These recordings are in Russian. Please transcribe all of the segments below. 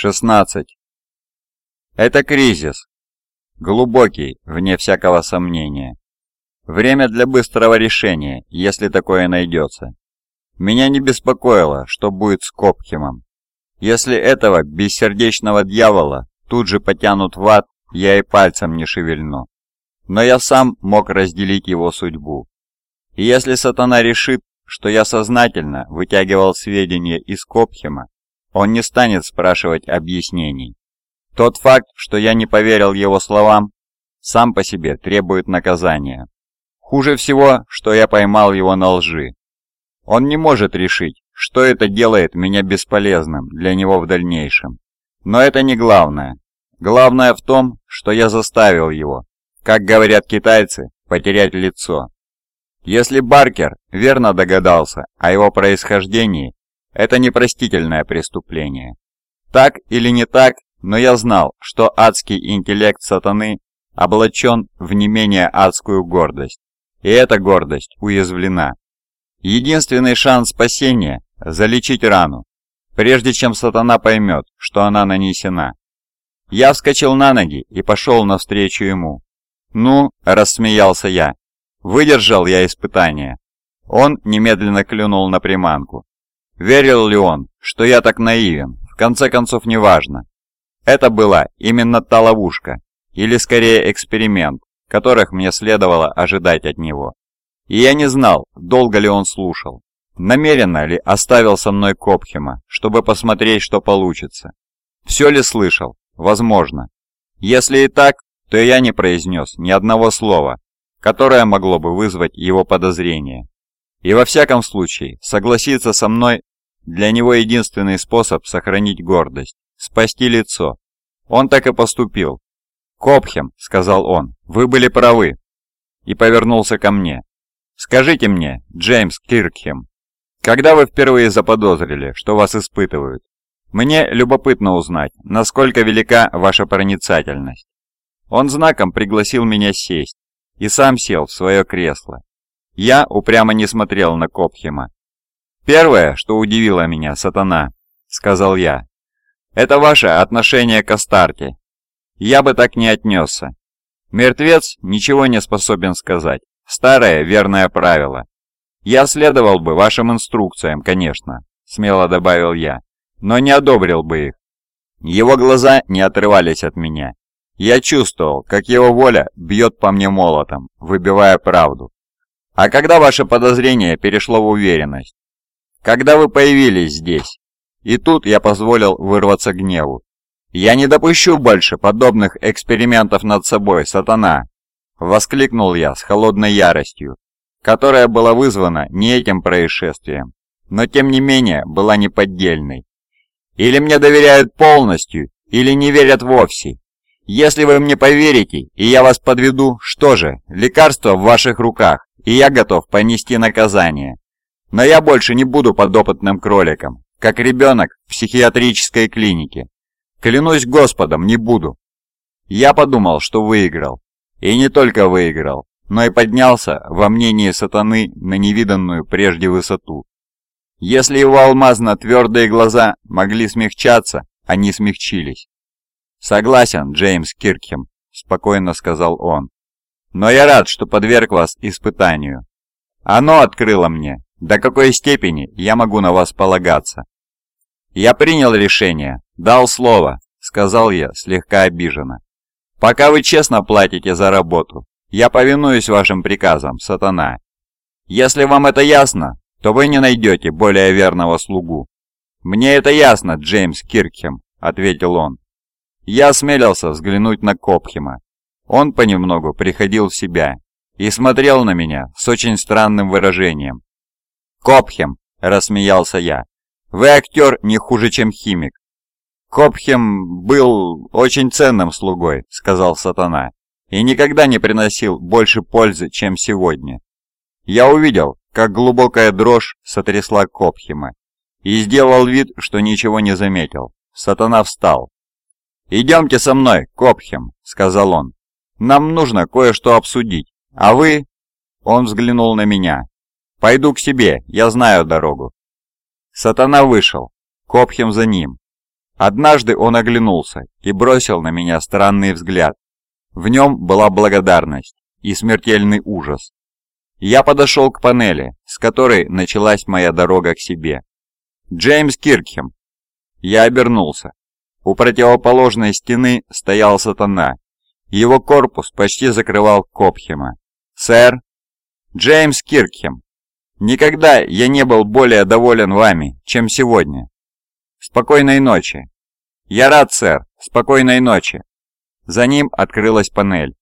16. Это кризис. Глубокий, вне всякого сомнения. Время для быстрого решения, если такое найдется. Меня не беспокоило, что будет с Копхемом. Если этого бессердечного дьявола тут же потянут в ад, я и пальцем не шевельну. Но я сам мог разделить его судьбу. И если сатана решит, что я сознательно вытягивал сведения из Копхема, он не станет спрашивать объяснений. Тот факт, что я не поверил его словам, сам по себе требует наказания. Хуже всего, что я поймал его на лжи. Он не может решить, что это делает меня бесполезным для него в дальнейшем. Но это не главное. Главное в том, что я заставил его, как говорят китайцы, потерять лицо. Если Баркер верно догадался о его происхождении это непростительное преступление. Так или не так, но я знал, что адский интеллект сатаны облачен в не менее адскую гордость. И эта гордость уязвлена. Единственный шанс спасения – залечить рану, прежде чем сатана поймет, что она нанесена. Я вскочил на ноги и пошел навстречу ему. «Ну», – рассмеялся я, – «выдержал я испытание». Он немедленно клюнул на приманку. Верил ли он, что я так наивен, в конце концов неважно. Это была именно та ловушка, или скорее эксперимент, которых мне следовало ожидать от него. И я не знал, долго ли он слушал, намеренно ли оставил со мной Копхема, чтобы посмотреть, что получится. Все ли слышал? Возможно. Если и так, то я не произнес ни одного слова, которое могло бы вызвать его подозрение. И во всяком случае, согласиться со мной для него единственный способ сохранить гордость – спасти лицо. Он так и поступил. «Копхем», – сказал он, – «вы были правы». И повернулся ко мне. «Скажите мне, Джеймс Киркхем, когда вы впервые заподозрили, что вас испытывают? Мне любопытно узнать, насколько велика ваша проницательность». Он знаком пригласил меня сесть и сам сел в свое кресло. Я упрямо не смотрел на Копхема, «Первое, что удивило меня, сатана», — сказал я, — «это ваше отношение к Астарте. Я бы так не отнесся. Мертвец ничего не способен сказать. Старое верное правило. Я следовал бы вашим инструкциям, конечно, смело добавил я, но не одобрил бы их. Его глаза не отрывались от меня. Я чувствовал, как его воля бьет по мне молотом, выбивая правду. А когда ваше подозрение перешло в уверенность, когда вы появились здесь. И тут я позволил вырваться гневу. «Я не допущу больше подобных экспериментов над собой, сатана!» Воскликнул я с холодной яростью, которая была вызвана не этим происшествием, но тем не менее была неподдельной. «Или мне доверяют полностью, или не верят вовсе. Если вы мне поверите, и я вас подведу, что же, лекарство в ваших руках, и я готов понести наказание. Но я больше не буду подопытным кроликом, как ребенок в психиатрической клинике. Клянусь Господом, не буду. Я подумал, что выиграл. И не только выиграл, но и поднялся во мнении сатаны на невиданную прежде высоту. Если его алмазно-твердые глаза могли смягчаться, они смягчились. «Согласен, Джеймс Киркхем», — спокойно сказал он. «Но я рад, что подверг вас испытанию. Оно открыло мне, до какой степени я могу на вас полагаться? Я принял решение, дал слово, сказал я слегка обиженно. Пока вы честно платите за работу, я повинуюсь вашим приказам, сатана. Если вам это ясно, то вы не найдете более верного слугу. «Мне это ясно, Джеймс Киркхем», — ответил он. Я осмелился взглянуть на Копхема. Он понемногу приходил в себя и смотрел на меня с очень странным выражением. «Копхем!» – рассмеялся я. «Вы актер не хуже, чем химик». «Копхем был очень ценным слугой», – сказал сатана, «и никогда не приносил больше пользы, чем сегодня. Я увидел, как глубокая дрожь сотрясла Копхема, и сделал вид, что ничего не заметил. Сатана встал. «Идемте со мной, Копхем», — сказал он. «Нам нужно кое-что обсудить, а вы...» Он взглянул на меня. «Пойду к себе, я знаю дорогу». Сатана вышел, Копхем за ним. Однажды он оглянулся и бросил на меня странный взгляд. В нем была благодарность и смертельный ужас. Я подошел к панели, с которой началась моя дорога к себе. «Джеймс Киркхем!» Я обернулся. У противоположной стены стоял сатана. Его корпус почти закрывал Копхема. «Сэр!» «Джеймс Киркхем!» Никогда я не был более доволен вами, чем сегодня. Спокойной ночи. Я рад, сэр. Спокойной ночи. За ним открылась панель.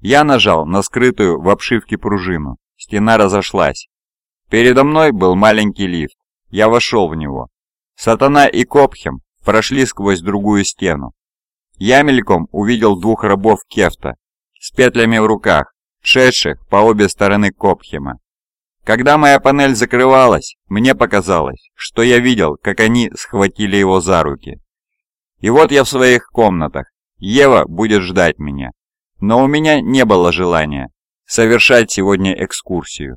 Я нажал на скрытую в обшивке пружину. Стена разошлась. Передо мной был маленький лифт. Я вошел в него. Сатана и Копхем прошли сквозь другую стену. Я мельком увидел двух рабов Кефта с петлями в руках, шедших по обе стороны Копхема. Когда моя панель закрывалась, мне показалось, что я видел, как они схватили его за руки. И вот я в своих комнатах. Ева будет ждать меня. Но у меня не было желания совершать сегодня экскурсию.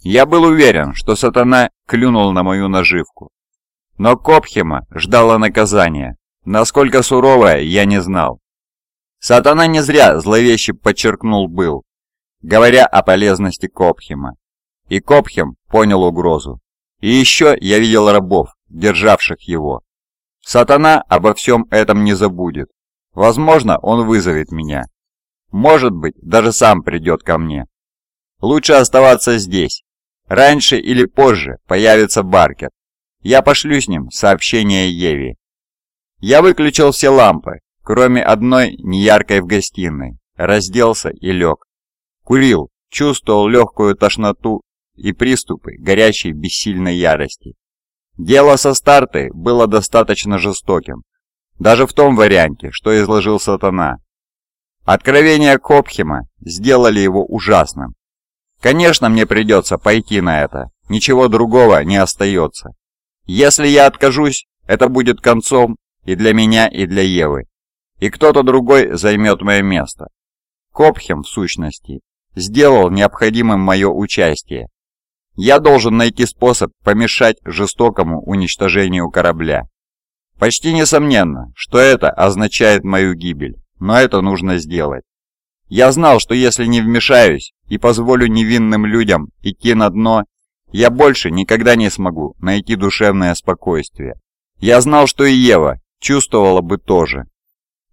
Я был уверен, что сатана клюнул на мою наживку. Но Копхема ждала наказание, насколько суровое, я не знал. Сатана не зря зловеще подчеркнул «был», говоря о полезности Копхема. И Копхем понял угрозу. И еще я видел рабов, державших его. Сатана обо всем этом не забудет. Возможно, он вызовет меня. Может быть, даже сам придет ко мне. Лучше оставаться здесь. Раньше или позже появится Баркет. Я пошлю с ним сообщение Еве. Я выключил все лампы, кроме одной неяркой в гостиной, разделся и лег. Курил, чувствовал легкую тошноту и приступы горящей бессильной ярости. Дело со старты было достаточно жестоким, даже в том варианте, что изложил сатана. Откровения Копхема сделали его ужасным. Конечно, мне придется пойти на это, ничего другого не остается. Если я откажусь, это будет концом и для меня, и для Евы. И кто-то другой займет мое место. Копхем, в сущности, сделал необходимым мое участие, я должен найти способ помешать жестокому уничтожению корабля. Почти несомненно, что это означает мою гибель, но это нужно сделать. Я знал, что если не вмешаюсь и позволю невинным людям идти на дно, я больше никогда не смогу найти душевное спокойствие. Я знал, что и Ева чувствовала бы тоже.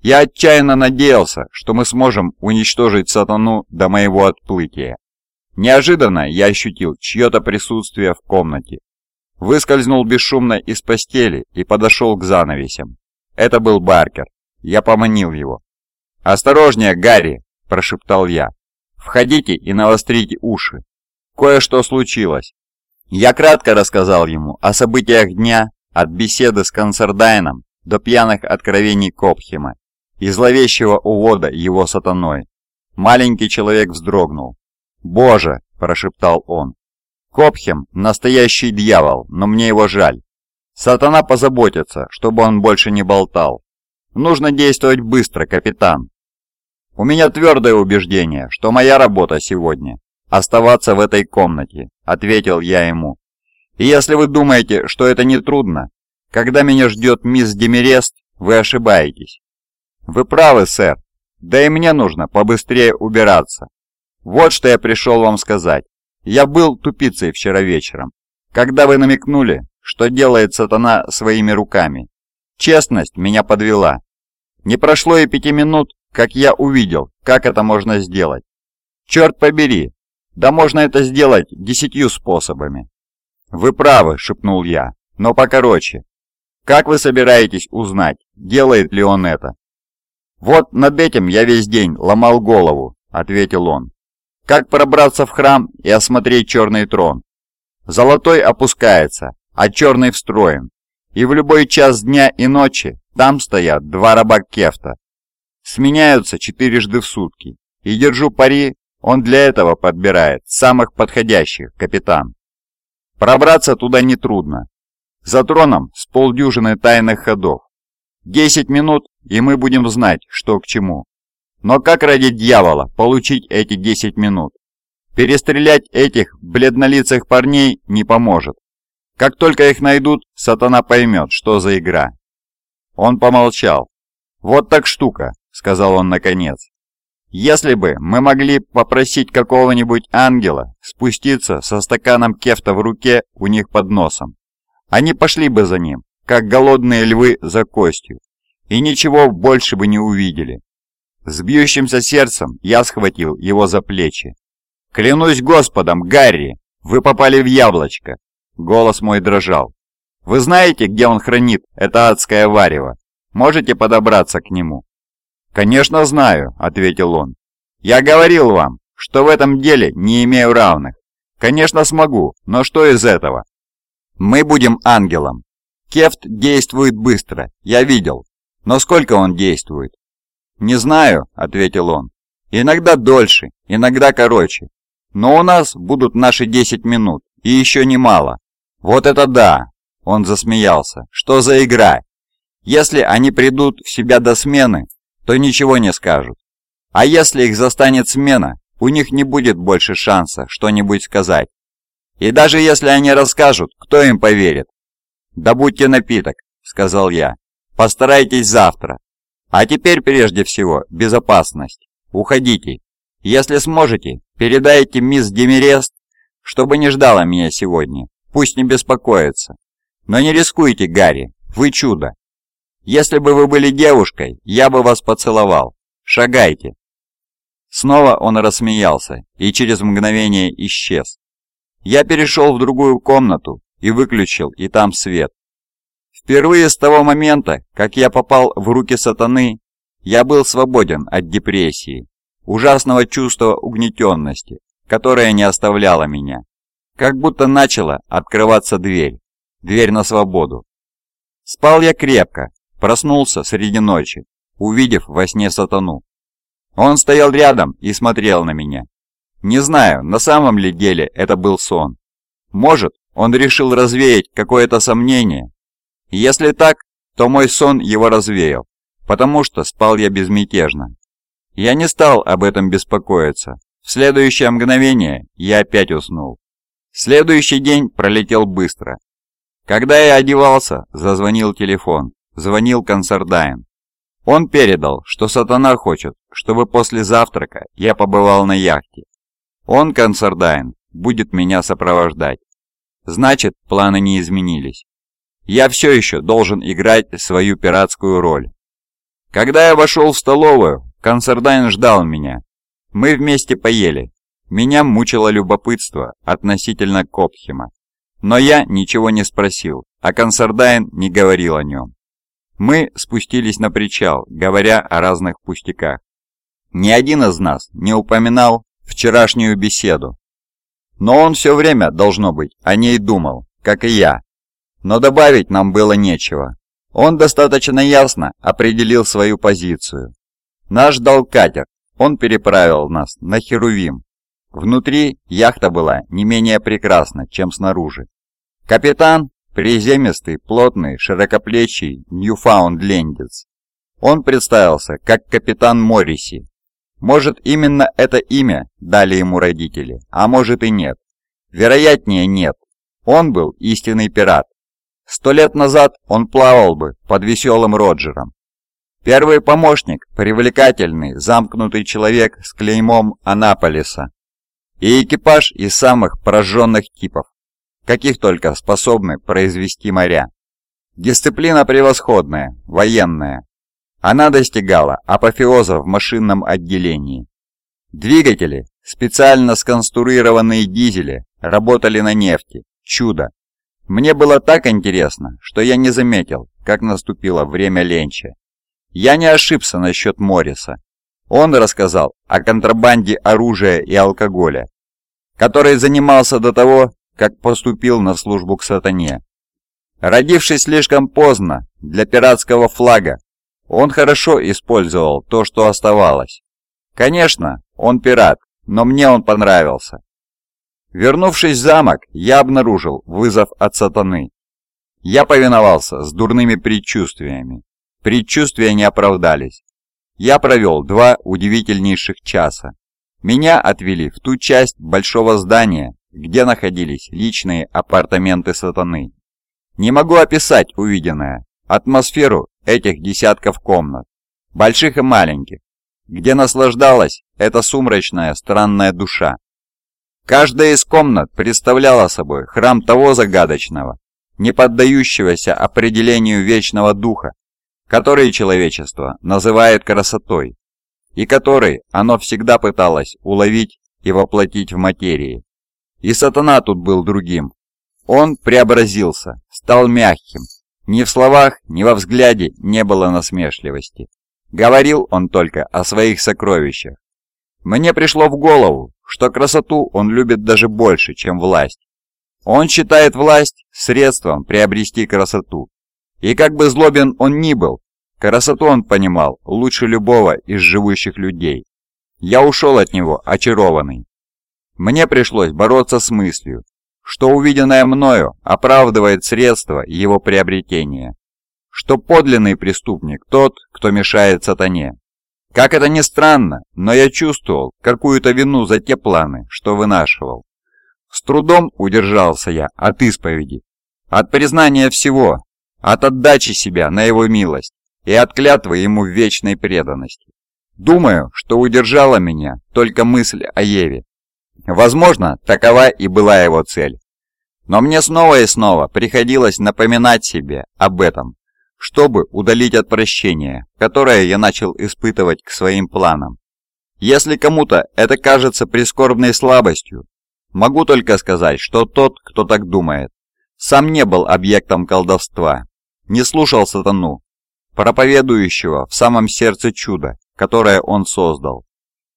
Я отчаянно надеялся, что мы сможем уничтожить сатану до моего отплытия. Неожиданно я ощутил чье-то присутствие в комнате. Выскользнул бесшумно из постели и подошел к занавесям. Это был Баркер. Я поманил его. «Осторожнее, Гарри!» – прошептал я. «Входите и навострите уши. Кое-что случилось». Я кратко рассказал ему о событиях дня, от беседы с Консердайном до пьяных откровений Копхема и зловещего увода его сатаной. Маленький человек вздрогнул. «Боже!» – прошептал он. «Копхем – настоящий дьявол, но мне его жаль. Сатана позаботится, чтобы он больше не болтал. Нужно действовать быстро, капитан. У меня твердое убеждение, что моя работа сегодня – оставаться в этой комнате», – ответил я ему. «И если вы думаете, что это не трудно, когда меня ждет мисс Демерест, вы ошибаетесь». «Вы правы, сэр. Да и мне нужно побыстрее убираться. Вот что я пришел вам сказать. Я был тупицей вчера вечером, когда вы намекнули, что делает сатана своими руками. Честность меня подвела. Не прошло и пяти минут, как я увидел, как это можно сделать. Черт побери, да можно это сделать десятью способами. «Вы правы», — шепнул я, — «но покороче. Как вы собираетесь узнать, делает ли он это?» «Вот над этим я весь день ломал голову», — ответил он. Как пробраться в храм и осмотреть черный трон? Золотой опускается, а черный встроен. И в любой час дня и ночи там стоят два раба кефта. Сменяются четырежды в сутки. И держу пари, он для этого подбирает самых подходящих, капитан. Пробраться туда нетрудно. За троном с полдюжины тайных ходов. Десять минут, и мы будем знать, что к чему. Но как ради дьявола получить эти 10 минут? Перестрелять этих бледнолицых парней не поможет. Как только их найдут, сатана поймет, что за игра. Он помолчал. «Вот так штука», — сказал он наконец. «Если бы мы могли попросить какого-нибудь ангела спуститься со стаканом кефта в руке у них под носом, они пошли бы за ним, как голодные львы за костью, и ничего больше бы не увидели. С бьющимся сердцем я схватил его за плечи. «Клянусь Господом, Гарри, вы попали в яблочко!» Голос мой дрожал. «Вы знаете, где он хранит это адское варево? Можете подобраться к нему?» «Конечно знаю», — ответил он. «Я говорил вам, что в этом деле не имею равных. Конечно смогу, но что из этого?» «Мы будем ангелом. Кефт действует быстро, я видел. Но сколько он действует? «Не знаю», — ответил он. «Иногда дольше, иногда короче. Но у нас будут наши 10 минут, и еще немало». «Вот это да!» — он засмеялся. «Что за игра? Если они придут в себя до смены, то ничего не скажут. А если их застанет смена, у них не будет больше шанса что-нибудь сказать. И даже если они расскажут, кто им поверит?» «Добудьте напиток», — сказал я. «Постарайтесь завтра, а теперь прежде всего безопасность. Уходите. Если сможете, передайте мисс Демерест, чтобы не ждала меня сегодня. Пусть не беспокоится. Но не рискуйте, Гарри. Вы чудо. Если бы вы были девушкой, я бы вас поцеловал. Шагайте. Снова он рассмеялся и через мгновение исчез. Я перешел в другую комнату и выключил и там свет. Впервые с того момента, как я попал в руки сатаны, я был свободен от депрессии, ужасного чувства угнетенности, которое не оставляло меня. Как будто начала открываться дверь, дверь на свободу. Спал я крепко, проснулся среди ночи, увидев во сне сатану. Он стоял рядом и смотрел на меня. Не знаю, на самом ли деле это был сон. Может, он решил развеять какое-то сомнение, если так, то мой сон его развеял, потому что спал я безмятежно. Я не стал об этом беспокоиться. В следующее мгновение я опять уснул. Следующий день пролетел быстро. Когда я одевался, зазвонил телефон. Звонил Консердайн. Он передал, что сатана хочет, чтобы после завтрака я побывал на яхте. Он, Консердайн, будет меня сопровождать. Значит, планы не изменились. Я все еще должен играть свою пиратскую роль. Когда я вошел в столовую, Консердайн ждал меня. Мы вместе поели. Меня мучило любопытство относительно Копхема. Но я ничего не спросил, а Консердайн не говорил о нем. Мы спустились на причал, говоря о разных пустяках. Ни один из нас не упоминал вчерашнюю беседу. Но он все время, должно быть, о ней думал, как и я, но добавить нам было нечего. Он достаточно ясно определил свою позицию. Наш дал катер, он переправил нас на Херувим. Внутри яхта была не менее прекрасна, чем снаружи. Капитан – приземистый, плотный, широкоплечий ньюфаундлендец. Он представился как капитан Морриси. Может, именно это имя дали ему родители, а может и нет. Вероятнее нет. Он был истинный пират, Сто лет назад он плавал бы под веселым Роджером. Первый помощник – привлекательный, замкнутый человек с клеймом Анаполиса. И экипаж из самых пораженных типов, каких только способны произвести моря. Дисциплина превосходная, военная. Она достигала апофеоза в машинном отделении. Двигатели, специально сконструированные дизели, работали на нефти. Чудо. Мне было так интересно, что я не заметил, как наступило время ленча. Я не ошибся насчет Морриса. Он рассказал о контрабанде оружия и алкоголя, который занимался до того, как поступил на службу к сатане. Родившись слишком поздно для пиратского флага, он хорошо использовал то, что оставалось. Конечно, он пират, но мне он понравился. Вернувшись в замок, я обнаружил вызов от сатаны. Я повиновался с дурными предчувствиями. Предчувствия не оправдались. Я провел два удивительнейших часа. Меня отвели в ту часть большого здания, где находились личные апартаменты сатаны. Не могу описать увиденное, атмосферу этих десятков комнат, больших и маленьких, где наслаждалась эта сумрачная странная душа. Каждая из комнат представляла собой храм того загадочного, не поддающегося определению вечного духа, который человечество называет красотой, и который оно всегда пыталось уловить и воплотить в материи. И сатана тут был другим. Он преобразился, стал мягким. Ни в словах, ни во взгляде не было насмешливости. Говорил он только о своих сокровищах, мне пришло в голову, что красоту он любит даже больше, чем власть. Он считает власть средством приобрести красоту. И как бы злобен он ни был, красоту он понимал лучше любого из живущих людей. Я ушел от него очарованный. Мне пришлось бороться с мыслью, что увиденное мною оправдывает средства его приобретения, что подлинный преступник тот, кто мешает сатане. Как это ни странно, но я чувствовал какую-то вину за те планы, что вынашивал. С трудом удержался я от исповеди, от признания всего, от отдачи себя на его милость и от клятвы ему в вечной преданности. Думаю, что удержала меня только мысль о Еве. Возможно, такова и была его цель. Но мне снова и снова приходилось напоминать себе об этом чтобы удалить отвращение, которое я начал испытывать к своим планам. Если кому-то это кажется прискорбной слабостью, могу только сказать, что тот, кто так думает, сам не был объектом колдовства, не слушал сатану, проповедующего в самом сердце чуда, которое он создал.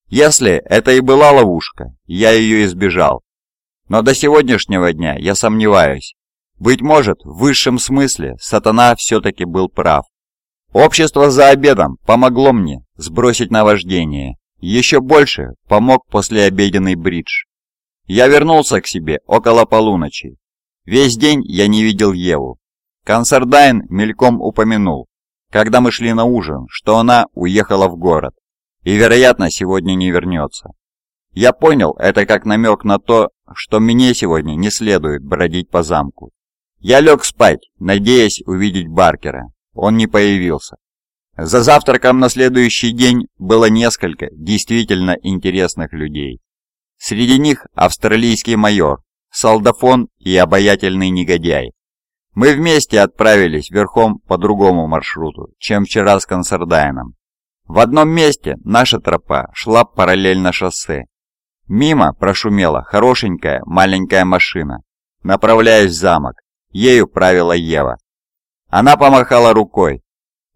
Если это и была ловушка, я ее избежал. Но до сегодняшнего дня я сомневаюсь, быть может, в высшем смысле сатана все-таки был прав. Общество за обедом помогло мне сбросить наваждение. Еще больше помог послеобеденный бридж. Я вернулся к себе около полуночи. Весь день я не видел Еву. Консардайн мельком упомянул, когда мы шли на ужин, что она уехала в город и, вероятно, сегодня не вернется. Я понял это как намек на то, что мне сегодня не следует бродить по замку. Я лег спать, надеясь увидеть Баркера. Он не появился. За завтраком на следующий день было несколько действительно интересных людей. Среди них австралийский майор, солдафон и обаятельный негодяй. Мы вместе отправились верхом по другому маршруту, чем вчера с Консердайном. В одном месте наша тропа шла параллельно шоссе. Мимо прошумела хорошенькая маленькая машина, направляясь в замок. Ею правила Ева. Она помахала рукой.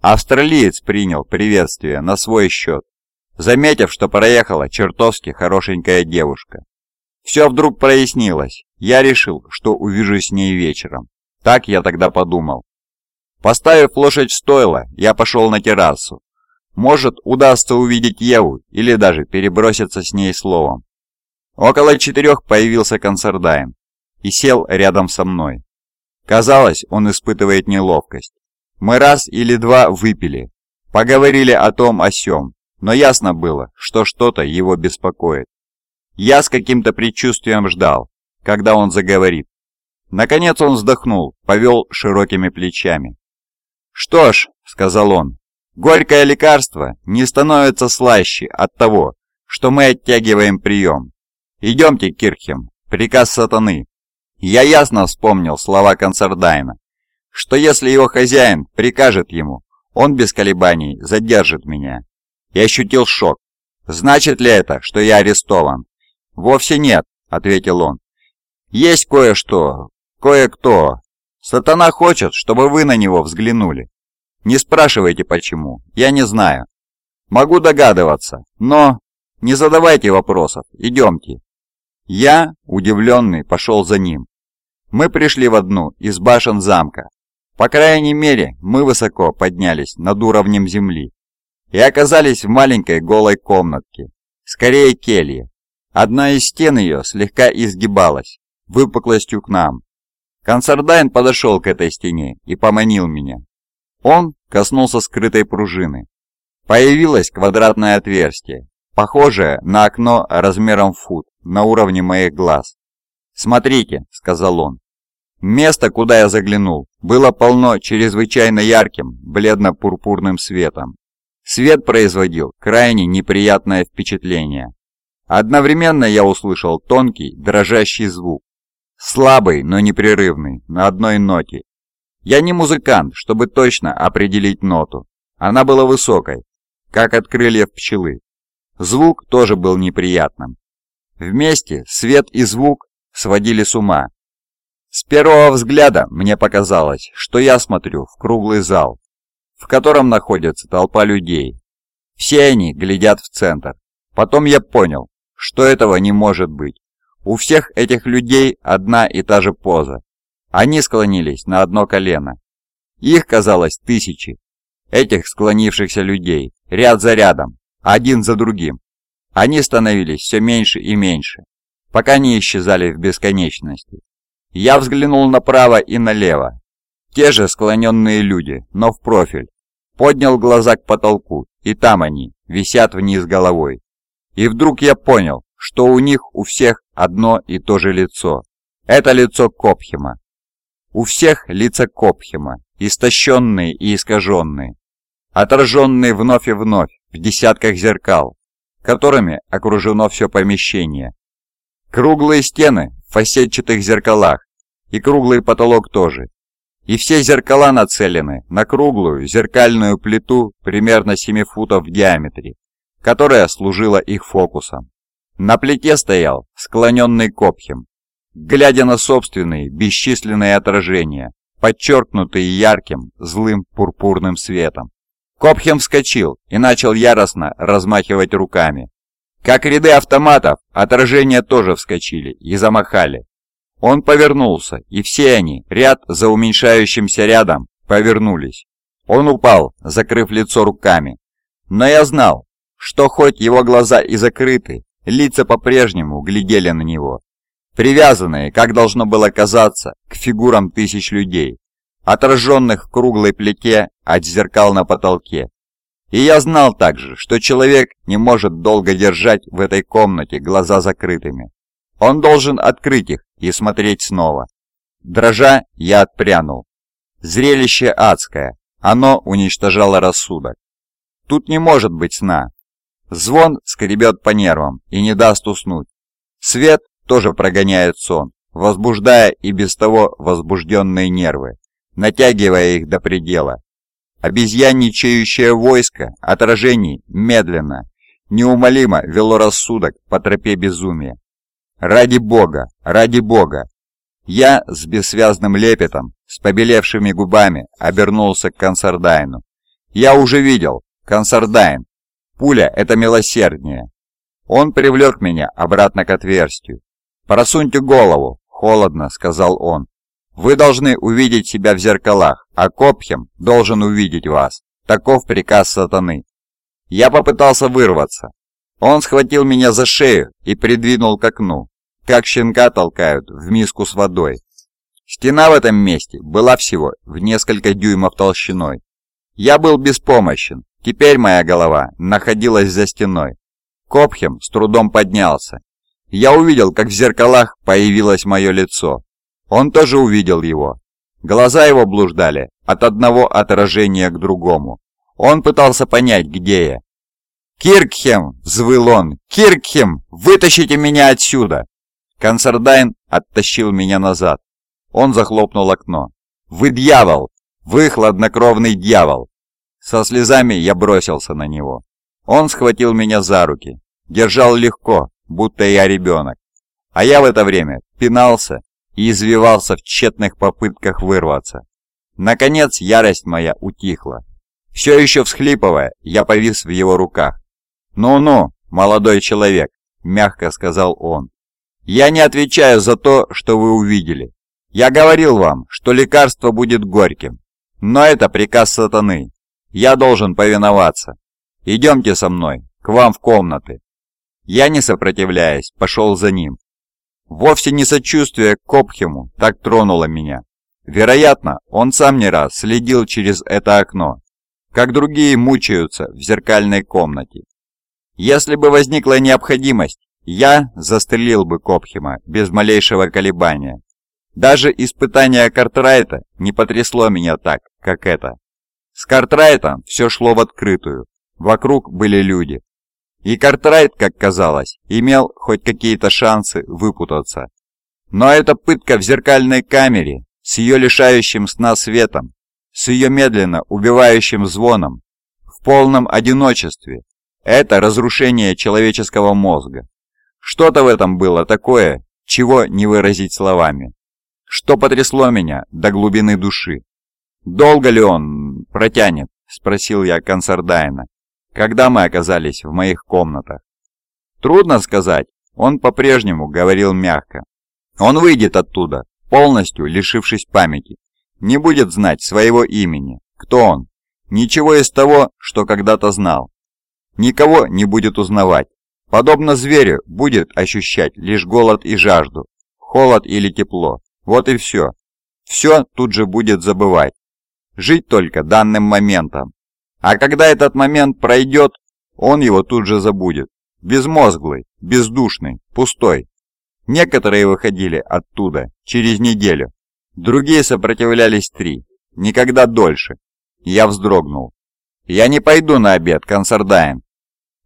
Австралиец принял приветствие на свой счет, заметив, что проехала чертовски хорошенькая девушка. Все вдруг прояснилось. Я решил, что увижусь с ней вечером. Так я тогда подумал. Поставив лошадь в стойло, я пошел на террасу. Может, удастся увидеть Еву или даже переброситься с ней словом. Около четырех появился концердайн и сел рядом со мной. Казалось, он испытывает неловкость. Мы раз или два выпили, поговорили о том о сём, но ясно было, что что-то его беспокоит. Я с каким-то предчувствием ждал, когда он заговорит. Наконец он вздохнул, повел широкими плечами. «Что ж», — сказал он, — «горькое лекарство не становится слаще от того, что мы оттягиваем прием. Идемте, Кирхем, приказ сатаны я ясно вспомнил слова Консердайна, что если его хозяин прикажет ему, он без колебаний задержит меня. Я ощутил шок. Значит ли это, что я арестован? Вовсе нет, ответил он. Есть кое-что, кое-кто. Сатана хочет, чтобы вы на него взглянули. Не спрашивайте почему, я не знаю. Могу догадываться, но... Не задавайте вопросов, идемте. Я, удивленный, пошел за ним. Мы пришли в одну из башен замка. По крайней мере, мы высоко поднялись над уровнем земли и оказались в маленькой голой комнатке, скорее келье. Одна из стен ее слегка изгибалась, выпуклостью к нам. Консардайн подошел к этой стене и поманил меня. Он коснулся скрытой пружины. Появилось квадратное отверстие, похожее на окно размером фут на уровне моих глаз. «Смотрите», — сказал он. Место, куда я заглянул, было полно чрезвычайно ярким, бледно-пурпурным светом. Свет производил крайне неприятное впечатление. Одновременно я услышал тонкий, дрожащий звук. Слабый, но непрерывный, на одной ноте. Я не музыкант, чтобы точно определить ноту. Она была высокой, как от крыльев пчелы, Звук тоже был неприятным. Вместе свет и звук сводили с ума. С первого взгляда мне показалось, что я смотрю в круглый зал, в котором находится толпа людей. Все они глядят в центр. Потом я понял, что этого не может быть. У всех этих людей одна и та же поза. Они склонились на одно колено. Их казалось тысячи. Этих склонившихся людей, ряд за рядом, один за другим. Они становились все меньше и меньше, пока не исчезали в бесконечности. Я взглянул направо и налево. Те же склоненные люди, но в профиль. Поднял глаза к потолку, и там они, висят вниз головой. И вдруг я понял, что у них у всех одно и то же лицо. Это лицо Копхема. У всех лица Копхема, истощенные и искаженные, отраженные вновь и вновь, в десятках зеркал, которыми окружено все помещение. Круглые стены в фасетчатых зеркалах и круглый потолок тоже. И все зеркала нацелены на круглую зеркальную плиту примерно 7 футов в диаметре, которая служила их фокусом. На плите стоял, склоненный копхем, глядя на собственные бесчисленные отражения, подчеркнутые ярким, злым пурпурным светом. Копхем вскочил и начал яростно размахивать руками. Как ряды автоматов, отражения тоже вскочили и замахали. Он повернулся, и все они, ряд за уменьшающимся рядом, повернулись. Он упал, закрыв лицо руками. Но я знал, что хоть его глаза и закрыты, лица по-прежнему глядели на него, привязанные, как должно было казаться, к фигурам тысяч людей отраженных в круглой плите от зеркал на потолке. И я знал также, что человек не может долго держать в этой комнате глаза закрытыми. Он должен открыть их и смотреть снова. Дрожа, я отпрянул. Зрелище адское, оно уничтожало рассудок. Тут не может быть сна. Звон скребет по нервам и не даст уснуть. Свет тоже прогоняет сон, возбуждая и без того возбужденные нервы натягивая их до предела. Обезьянничающее войско отражений медленно, неумолимо вело рассудок по тропе безумия. Ради Бога, ради Бога! Я с бессвязным лепетом, с побелевшими губами, обернулся к Консардайну. Я уже видел, Консардайн, пуля — это милосерднее. Он привлек меня обратно к отверстию. «Просуньте голову!» — холодно сказал он. Вы должны увидеть себя в зеркалах, а Копхем должен увидеть вас. Таков приказ сатаны. Я попытался вырваться. Он схватил меня за шею и придвинул к окну, как щенка толкают в миску с водой. Стена в этом месте была всего в несколько дюймов толщиной. Я был беспомощен, теперь моя голова находилась за стеной. Копхем с трудом поднялся. Я увидел, как в зеркалах появилось мое лицо. Он тоже увидел его. Глаза его блуждали от одного отражения к другому. Он пытался понять, где я. «Киркхем!» — взвыл он. «Киркхем! Вытащите меня отсюда!» Консердайн оттащил меня назад. Он захлопнул окно. «Вы дьявол! Вы хладнокровный дьявол!» Со слезами я бросился на него. Он схватил меня за руки. Держал легко, будто я ребенок. А я в это время пинался и извивался в тщетных попытках вырваться. Наконец ярость моя утихла. Все еще всхлипывая, я повис в его руках. «Ну-ну, молодой человек», — мягко сказал он. «Я не отвечаю за то, что вы увидели. Я говорил вам, что лекарство будет горьким. Но это приказ сатаны. Я должен повиноваться. Идемте со мной, к вам в комнаты». Я, не сопротивляясь, пошел за ним. Вовсе не сочувствие к Копхему так тронуло меня. Вероятно, он сам не раз следил через это окно, как другие мучаются в зеркальной комнате. Если бы возникла необходимость, я застрелил бы Копхема без малейшего колебания. Даже испытание Картрайта не потрясло меня так, как это. С Картрайтом все шло в открытую. Вокруг были люди. И Картрайт, как казалось, имел хоть какие-то шансы выпутаться. Но эта пытка в зеркальной камере, с ее лишающим сна светом, с ее медленно убивающим звоном, в полном одиночестве, это разрушение человеческого мозга. Что-то в этом было такое, чего не выразить словами. Что потрясло меня до глубины души. «Долго ли он протянет?» – спросил я Консардайна, когда мы оказались в моих комнатах. Трудно сказать, он по-прежнему говорил мягко. Он выйдет оттуда, полностью лишившись памяти, не будет знать своего имени, кто он, ничего из того, что когда-то знал. Никого не будет узнавать. Подобно зверю будет ощущать лишь голод и жажду, холод или тепло. Вот и все. Все тут же будет забывать. Жить только данным моментом, а когда этот момент пройдет, он его тут же забудет. Безмозглый, бездушный, пустой. Некоторые выходили оттуда через неделю. Другие сопротивлялись три. Никогда дольше. Я вздрогнул. «Я не пойду на обед, консердайн».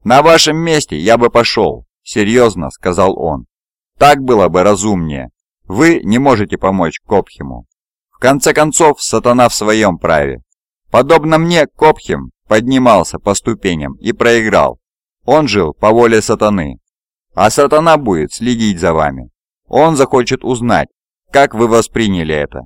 «На вашем месте я бы пошел», — серьезно сказал он. «Так было бы разумнее. Вы не можете помочь Копхему. В конце концов, сатана в своем праве. Подобно мне, Копхем поднимался по ступеням и проиграл. Он жил по воле сатаны. А сатана будет следить за вами. Он захочет узнать, как вы восприняли это.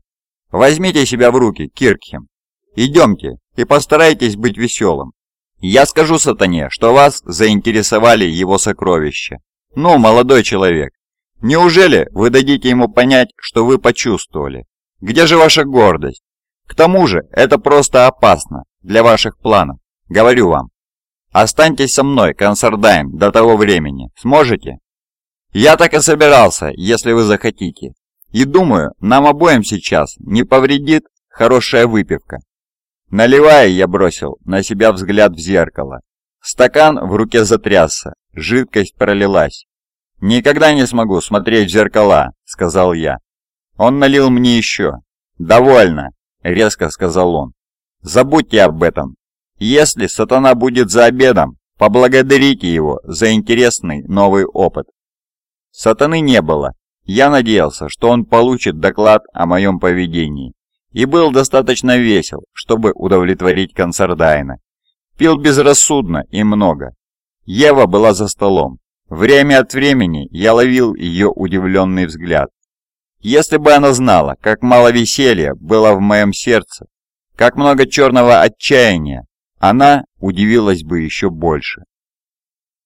Возьмите себя в руки, Киркхем. Идемте и постарайтесь быть веселым. Я скажу сатане, что вас заинтересовали его сокровища. Ну, молодой человек, неужели вы дадите ему понять, что вы почувствовали? Где же ваша гордость? К тому же это просто опасно для ваших планов, говорю вам. Останьтесь со мной, консордайм, до того времени. Сможете? Я так и собирался, если вы захотите. И думаю, нам обоим сейчас не повредит хорошая выпивка. Наливая, я бросил на себя взгляд в зеркало. Стакан в руке затрясся, жидкость пролилась. «Никогда не смогу смотреть в зеркала», — сказал я. Он налил мне еще. «Довольно резко сказал он. «Забудьте об этом. Если сатана будет за обедом, поблагодарите его за интересный новый опыт». Сатаны не было. Я надеялся, что он получит доклад о моем поведении. И был достаточно весел, чтобы удовлетворить концердайна. Пил безрассудно и много. Ева была за столом. Время от времени я ловил ее удивленный взгляд. Если бы она знала, как мало веселья было в моем сердце, как много черного отчаяния, она удивилась бы еще больше.